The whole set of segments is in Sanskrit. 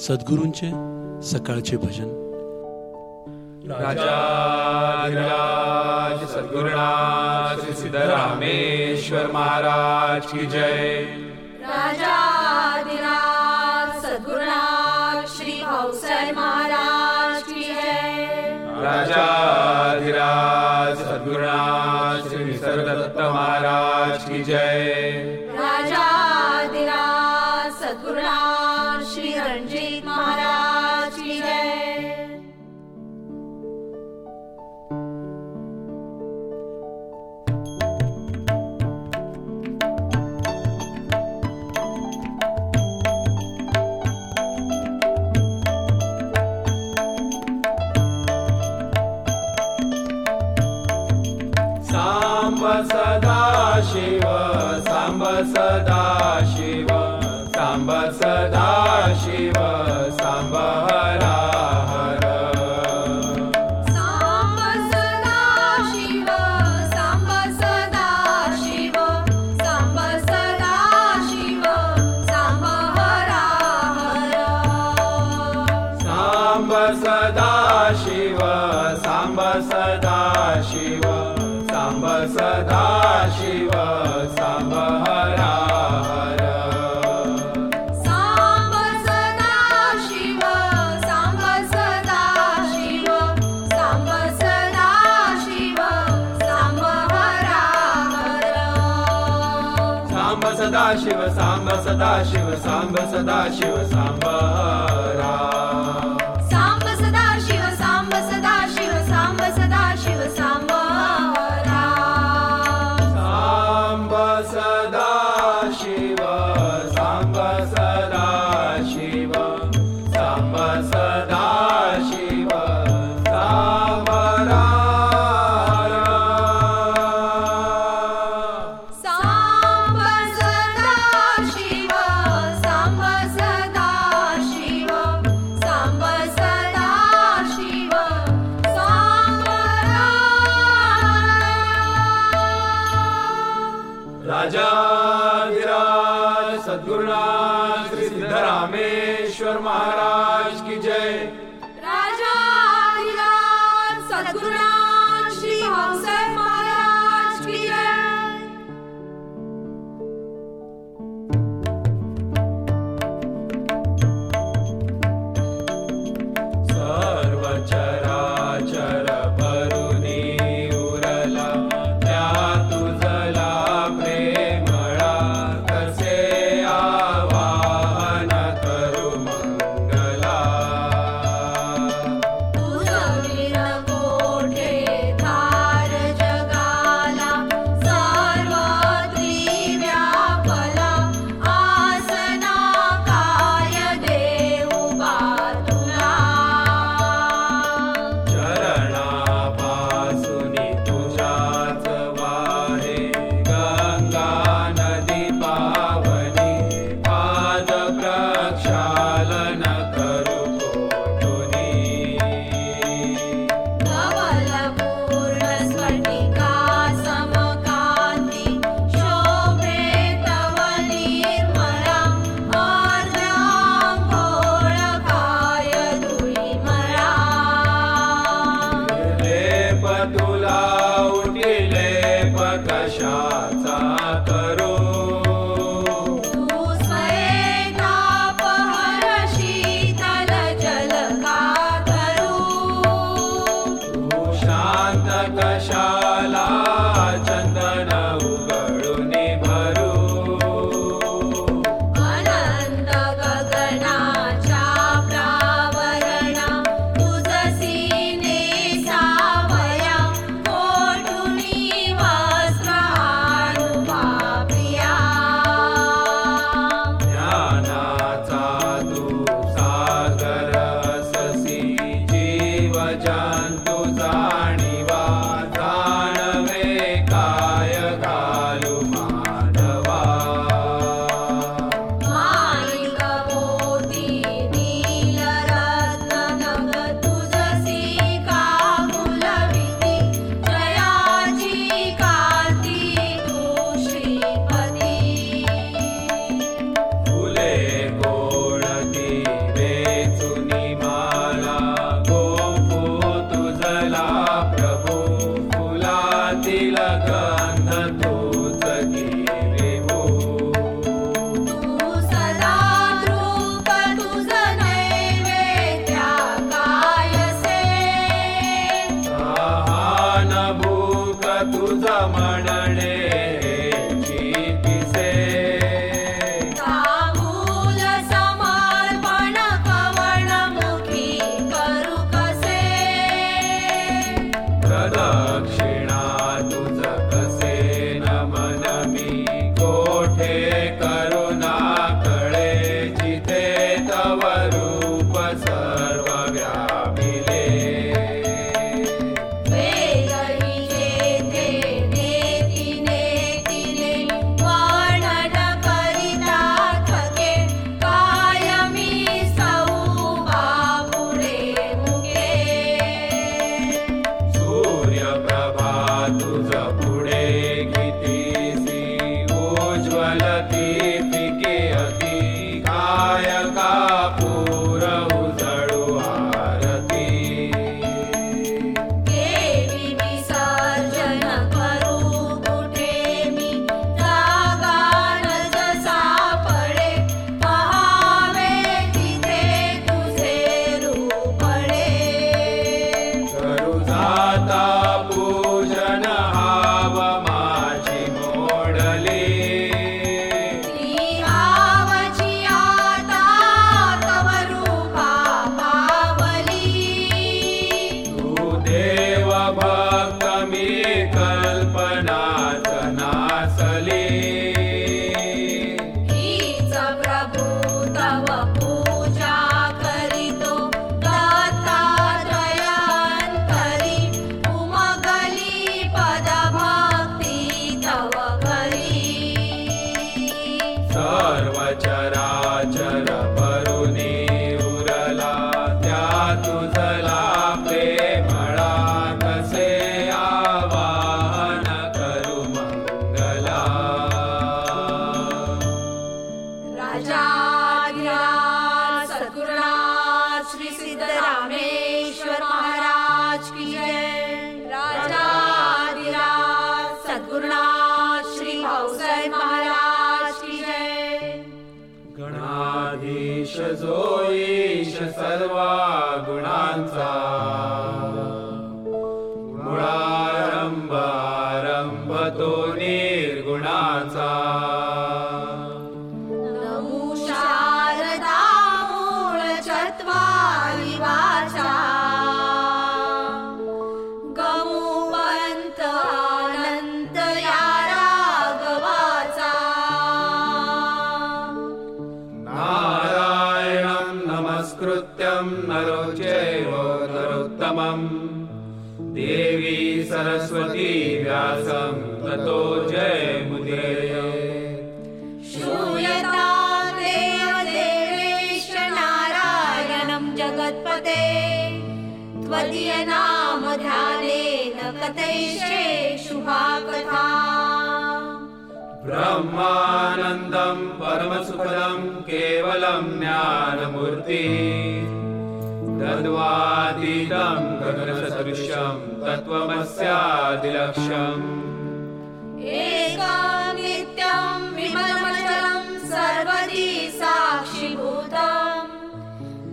सद्गुरूंचे सकाळचे भजन. राजा सद्गुरुनाथ सिद्धरामेश्वर महाराज की जय. राजा सद्गुरुनाथ श्री भाऊसाहेब महाराज की जय. राजाधिराज सद्गुरुनाथ श्री निसर्गदत्त महाराज की जय. सदा शिव साम्ब सदा शिव साम्ब सदा साम्ब सदा शिव साम्ब सदा शिव साम्ब सदा शिव साम्बरा महाराज की जय। love. सिद्ध रामेश्वर महाराज की जय। राजा सद्गुरुनाथ श्री भाऊसर महाराज की जय। गणाधीश जो ईश सर्वा गुणांचा देवी सरस्वती व्यासं ततो जय मुदे श्रूयता देवदेवेश्व नारायणं जगत्पते। त्वदीय नाम ध्यानेन कतैश्चे शुभा कथा ब्रह्मानन्दं परमसुखदं केवलं ज्ञानमूर्ति। ृश्यं तत्त्वमस्यादिलक्ष्यम्। एका नित्यं विफलमलं सर्वदी साक्षिभूतम्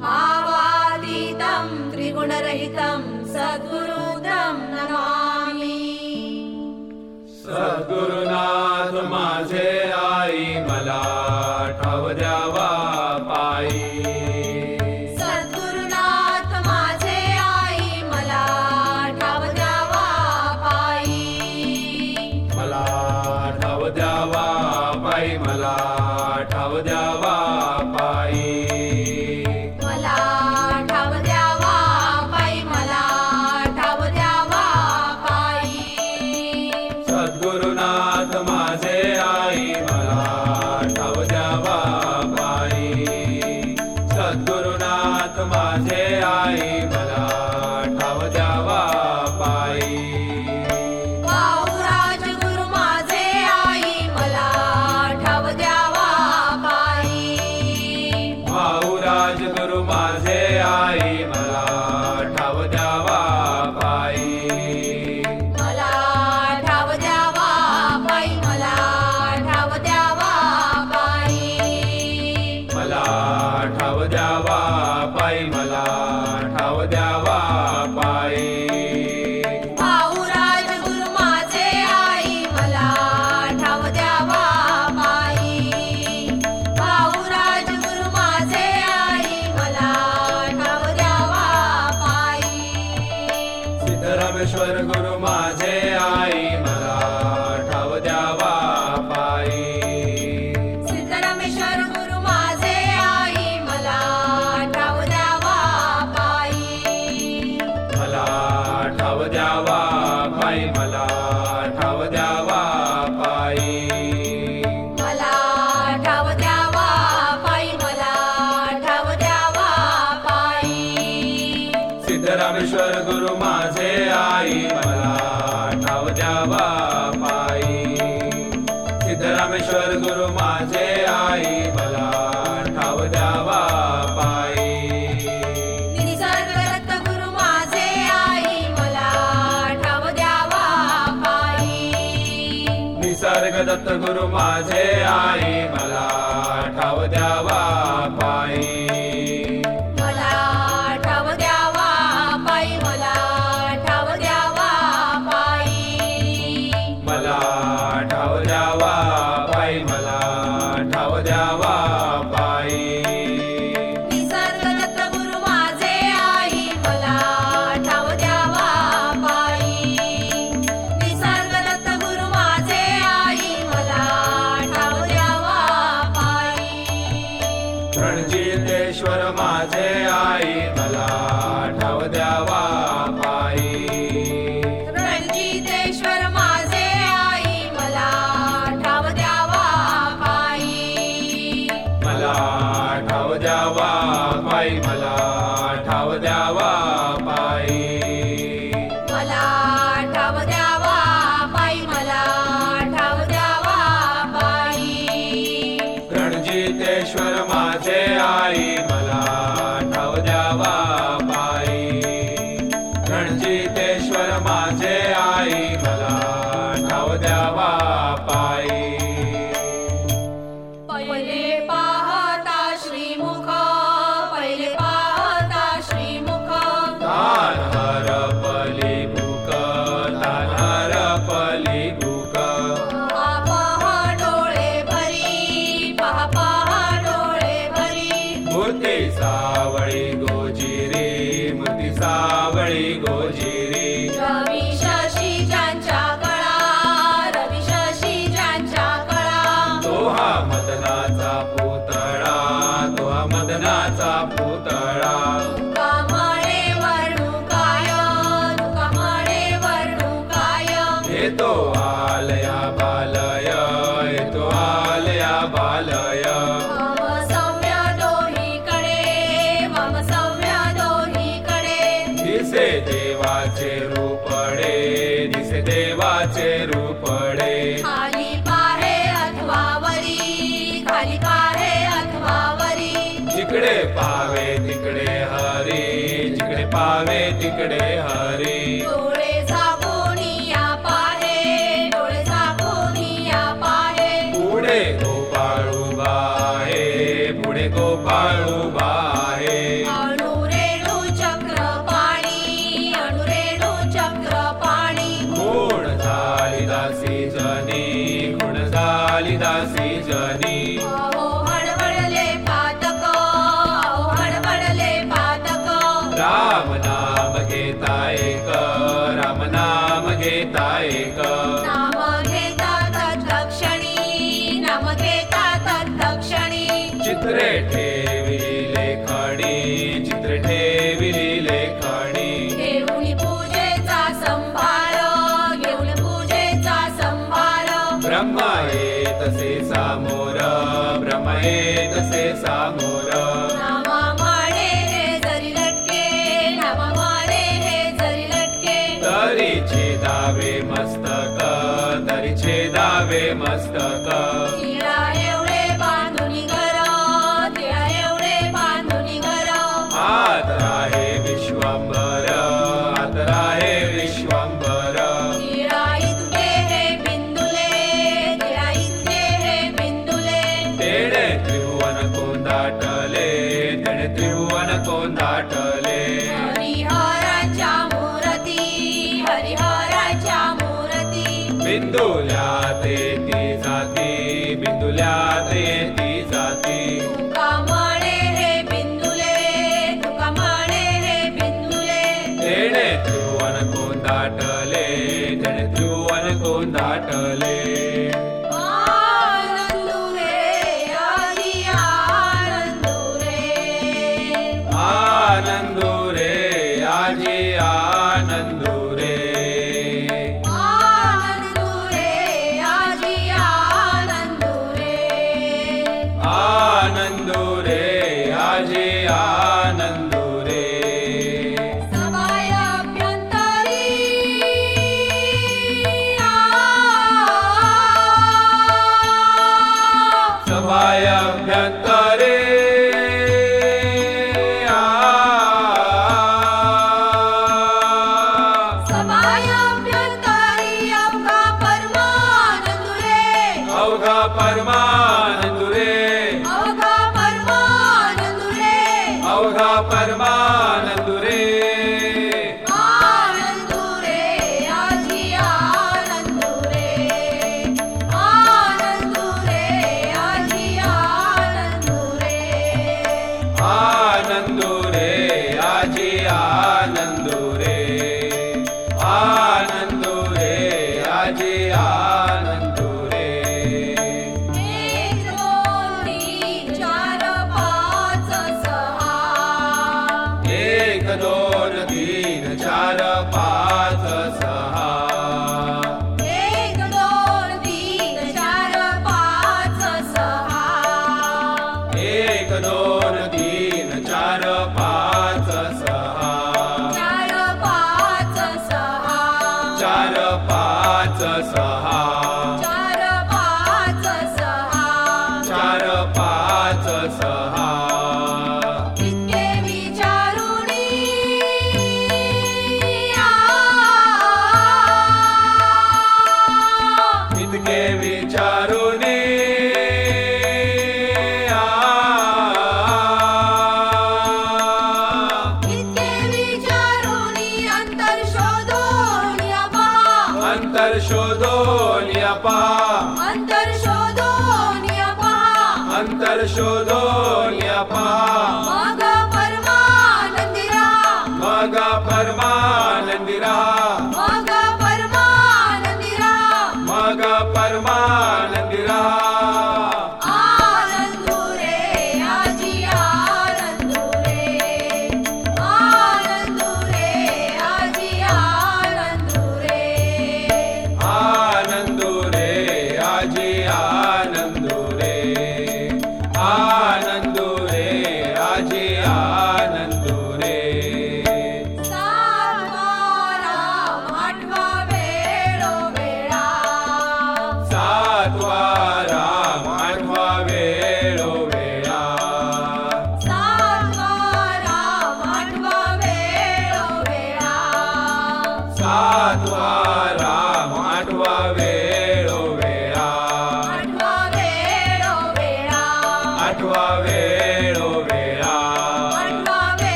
भावातीतं त्रिगुणरहितं सद्गुरुदं नमामि। सद्गुरुनाथ माझे आई मला राजगुरु माझे आई मला. भै मला द्यावा भा ठाव द्यावा Tulsidas is your name.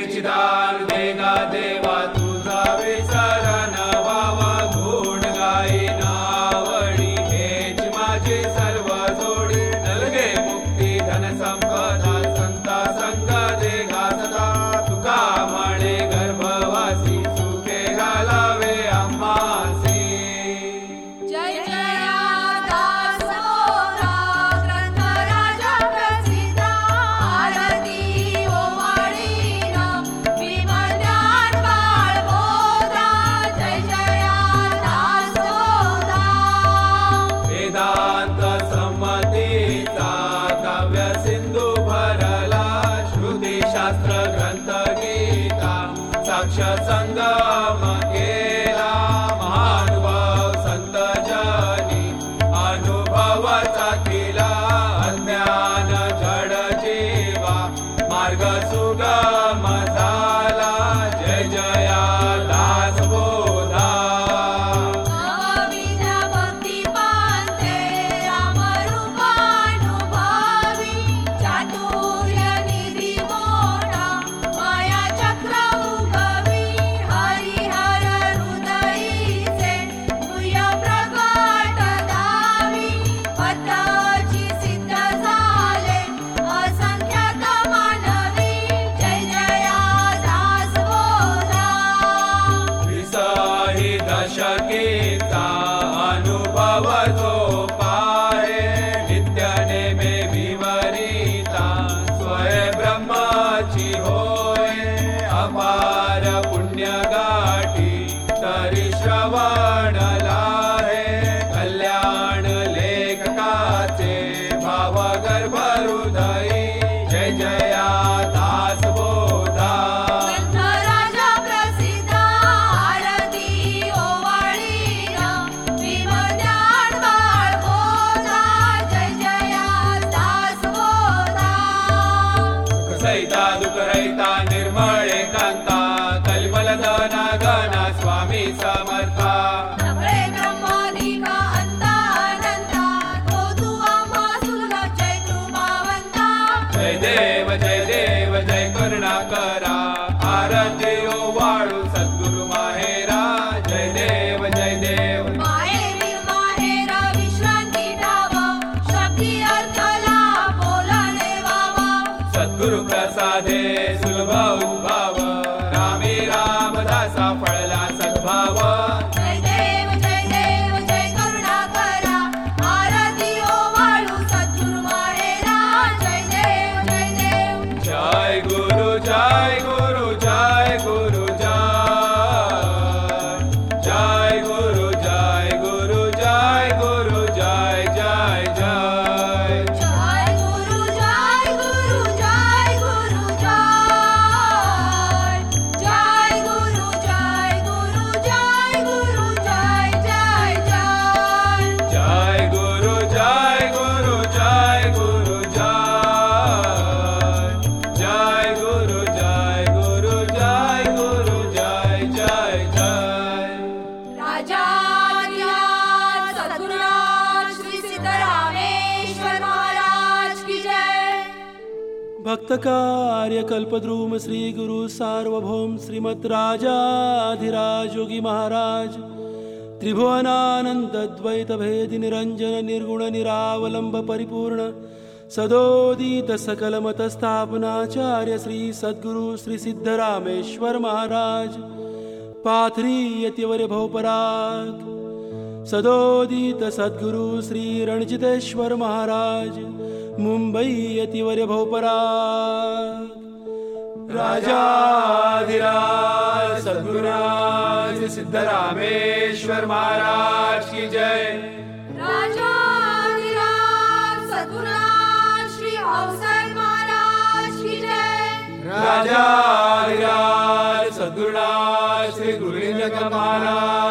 te dar. कर भक्तकार्यकल्पद्रुम श्रीगुरु सार्वभौम श्रीमत् राजाधिराज योगी महाराज। त्रिभुवनानन्दद्वैतभेदि निरंजन निर्गुण निरावलंब परिपूर्ण सदोदितसकलमतस्थापनाचार्य श्री सद्गुरु श्री सिद्धरामेश्वर महाराज। पाथरी यतिवर भवपराग सदोदित सद्गुरु श्री रणजितेश्वर महाराज मुंबई मुम्बैयतिवरे भोपराज सद्गुराज सिद्ध रामेश्वर महाराज श्री जय। राजुराज श्री गुरुविंद महाराज।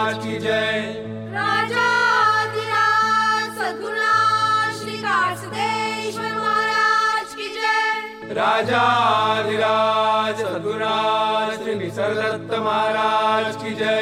રાજાધિરાજ સદગુરાજ શ્રી નિસર્ગદત્ત મહારાજ કી જય